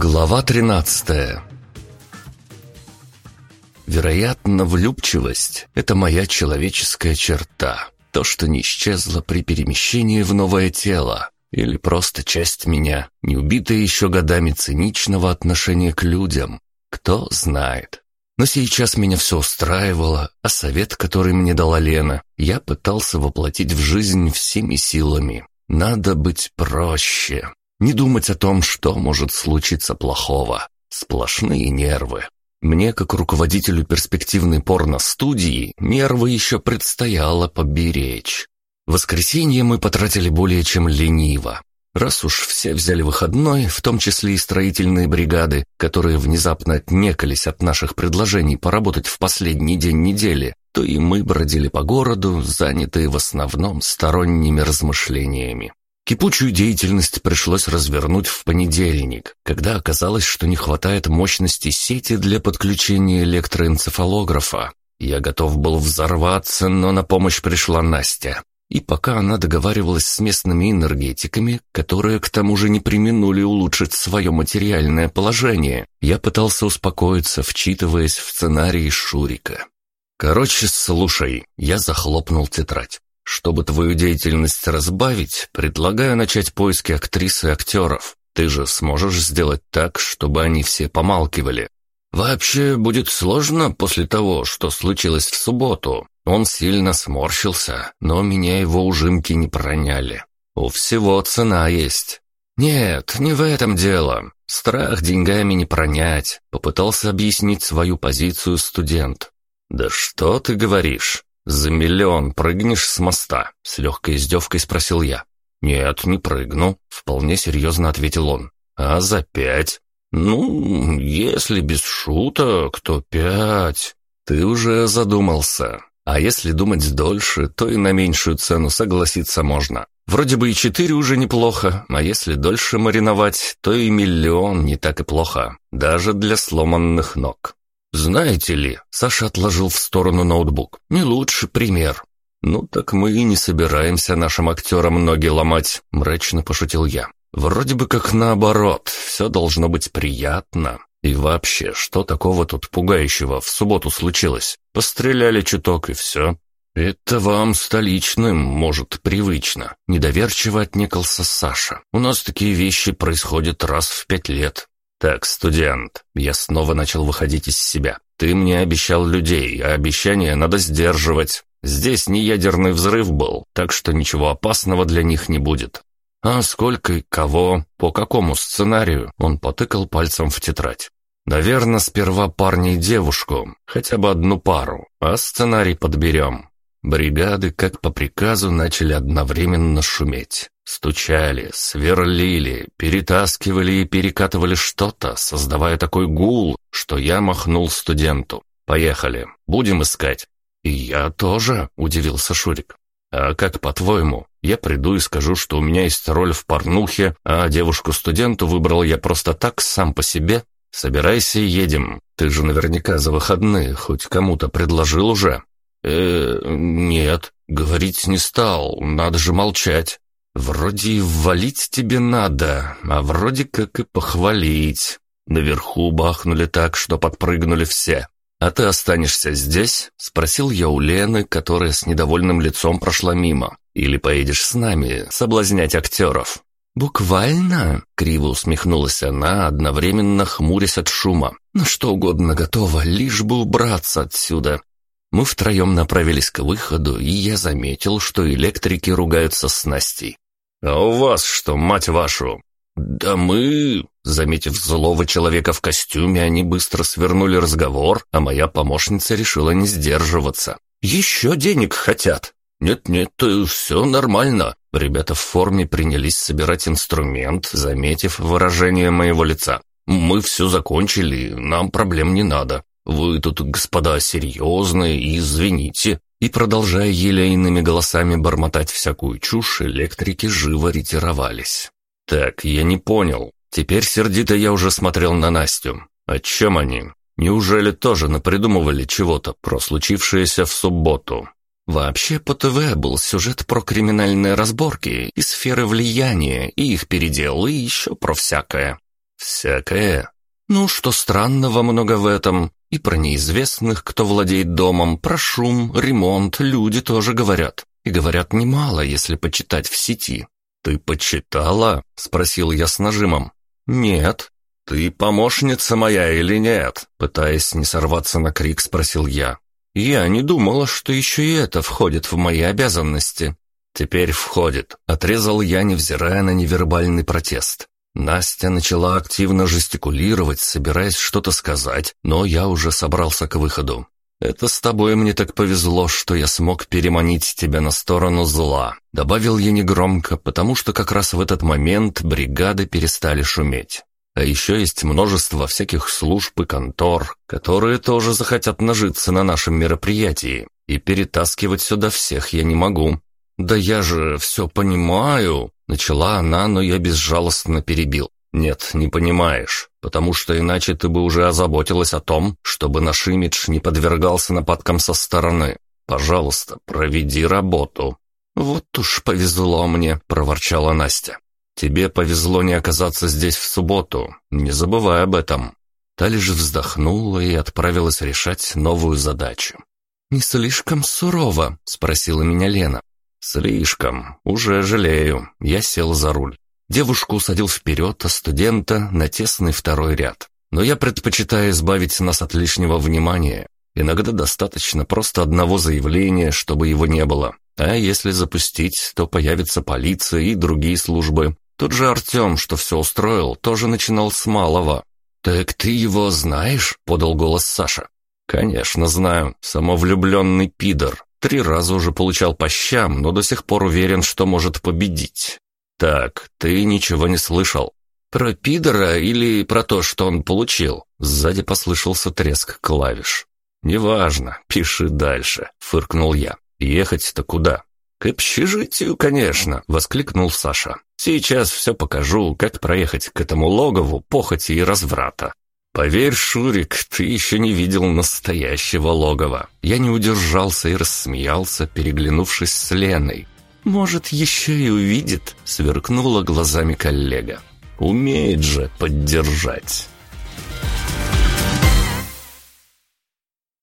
Глава 13 Вероятно, влюбчивость — это моя человеческая черта. То, что не исчезло при перемещении в новое тело. Или просто часть меня, не убитая еще годами циничного отношения к людям. Кто знает. Но сейчас меня все устраивало, а совет, который мне дала Лена, я пытался воплотить в жизнь всеми силами. Надо быть проще. Не думать о том, что может случиться плохого. Сплошные нервы. Мне, как руководителю перспективной порно-студии, нервы еще предстояло поберечь. Воскресенье мы потратили более чем лениво. Раз уж все взяли выходной, в том числе и строительные бригады, которые внезапно отнекались от наших предложений поработать в последний день недели, то и мы бродили по городу, занятые в основном сторонними размышлениями. Кипучую деятельность пришлось развернуть в понедельник, когда оказалось, что не хватает мощности сети для подключения электроэнцефалографа. Я готов был взорваться, но на помощь пришла Настя. И пока она договаривалась с местными энергетиками, которые к тому же не применули улучшить свое материальное положение, я пытался успокоиться, вчитываясь в сценарий Шурика. «Короче, слушай», — я захлопнул тетрадь. «Чтобы твою деятельность разбавить, предлагаю начать поиски актрис и актеров. Ты же сможешь сделать так, чтобы они все помалкивали. Вообще будет сложно после того, что случилось в субботу. Он сильно сморщился, но меня его ужимки не проняли. У всего цена есть. Нет, не в этом дело. Страх деньгами не пронять, попытался объяснить свою позицию студент. Да что ты говоришь? За миллион прыгнешь с моста? С легкой издевкой спросил я. Нет, не прыгну, вполне серьезно ответил он. А за пять? Ну, если без шуток, то пять. Ты уже задумался. А если думать дольше, то и на меньшую цену согласиться можно. Вроде бы и четыре уже неплохо, а если дольше мариновать, то и миллион не так и плохо, даже для сломанных ног. Знаете ли, Саша отложил в сторону ноутбук, не лучший пример. «Ну так мы и не собираемся нашим актерам ноги ломать», — мрачно пошутил я. «Вроде бы как наоборот, все должно быть приятно. И вообще, что такого тут пугающего в субботу случилось? Постреляли чуток и все. Это вам столичным, может, привычно. Недоверчиво отнекался Саша. У нас такие вещи происходят раз в пять лет. Так, студент, я снова начал выходить из себя. Ты мне обещал людей, а обещания надо сдерживать. Здесь не ядерный взрыв был, так что ничего опасного для них не будет. «А сколько и кого? По какому сценарию?» Он потыкал пальцем в тетрадь. «Наверное, сперва парня и девушку, хотя бы одну пару, а сценарий подберем». Бригады, как по приказу, начали одновременно шуметь. Стучали, сверлили, перетаскивали и перекатывали что-то, создавая такой гул, что я махнул студенту. «Поехали, будем искать». «И я тоже», — удивился Шурик. «А как по-твоему? Я приду и скажу, что у меня есть роль в порнухе, а девушку-студенту выбрал я просто так, сам по себе? Собирайся и едем. Ты же наверняка за выходные хоть кому-то предложил уже». «Э, нет, говорить не стал, надо же молчать. Вроде и ввалить тебе надо, а вроде как и похвалить. Наверху бахнули так, что подпрыгнули все. «А ты останешься здесь?» — спросил я у Лены, которая с недовольным лицом прошла мимо. «Или поедешь с нами соблазнять актеров?» «Буквально?» — криво усмехнулась она, одновременно хмурясь от шума. «На что угодно готова, лишь бы убраться отсюда». Мы втроем направились к выходу, и я заметил, что электрики ругаются с Настей. «А у вас что, мать вашу?» «Да мы...» Заметив злого человека в костюме, они быстро свернули разговор, а моя помощница решила не сдерживаться. «Еще денег хотят!» «Нет-нет, все нормально». Ребята в форме принялись собирать инструмент, заметив выражение моего лица. «Мы все закончили, нам проблем не надо. Вы тут, господа, серьезные извините». И, продолжая елейными голосами бормотать всякую чушь, электрики живо ретировались. «Так, я не понял. Теперь сердито я уже смотрел на Настю. О чем они? Неужели тоже напридумывали чего-то про случившееся в субботу?» Вообще по ТВ был сюжет про криминальные разборки и сферы влияния, и их передел, и еще про всякое. «Всякое. Ну, что странного много в этом. И про неизвестных, кто владеет домом, про шум, ремонт люди тоже говорят. И говорят немало, если почитать в сети. «Ты почитала?» — спросил я с нажимом. «Нет». «Ты помощница моя или нет?» Пытаясь не сорваться на крик, спросил я. «Я не думала, что еще и это входит в мои обязанности». «Теперь входит», — отрезал я, невзирая на невербальный протест. Настя начала активно жестикулировать, собираясь что-то сказать, но я уже собрался к выходу. «Это с тобой мне так повезло, что я смог переманить тебя на сторону зла», добавил я негромко, потому что как раз в этот момент бригады перестали шуметь. А еще есть множество всяких служб и контор, которые тоже захотят нажиться на нашем мероприятии, и перетаскивать сюда всех я не могу. «Да я же все понимаю», — начала она, но я безжалостно перебил. «Нет, не понимаешь, потому что иначе ты бы уже озаботилась о том, чтобы наш имидж не подвергался нападкам со стороны. Пожалуйста, проведи работу». «Вот уж повезло мне», — проворчала Настя. «Тебе повезло не оказаться здесь в субботу, не забывай об этом». Та лишь вздохнула и отправилась решать новую задачу. «Не слишком сурово?» — спросила меня Лена. «Слишком. Уже жалею». Я сел за руль. Девушку усадил вперед, а студента на тесный второй ряд. Но я предпочитаю избавить нас от лишнего внимания. Иногда достаточно просто одного заявления, чтобы его не было. А если запустить, то появится полиция и другие службы. Тот же Артем, что все устроил, тоже начинал с малого. «Так ты его знаешь?» — подал голос Саша. «Конечно знаю. Самовлюбленный пидор. Три раза уже получал по щам, но до сих пор уверен, что может победить. «Так, ты ничего не слышал?» «Про пидора или про то, что он получил?» Сзади послышался треск клавиш. «Неважно, пиши дальше», — фыркнул я. «Ехать-то куда?» «К общежитию, конечно», — воскликнул Саша. «Сейчас все покажу, как проехать к этому логову похоти и разврата». «Поверь, Шурик, ты еще не видел настоящего логова». Я не удержался и рассмеялся, переглянувшись с Леной. «Может, еще и увидит», — сверкнула глазами коллега. «Умеет же поддержать».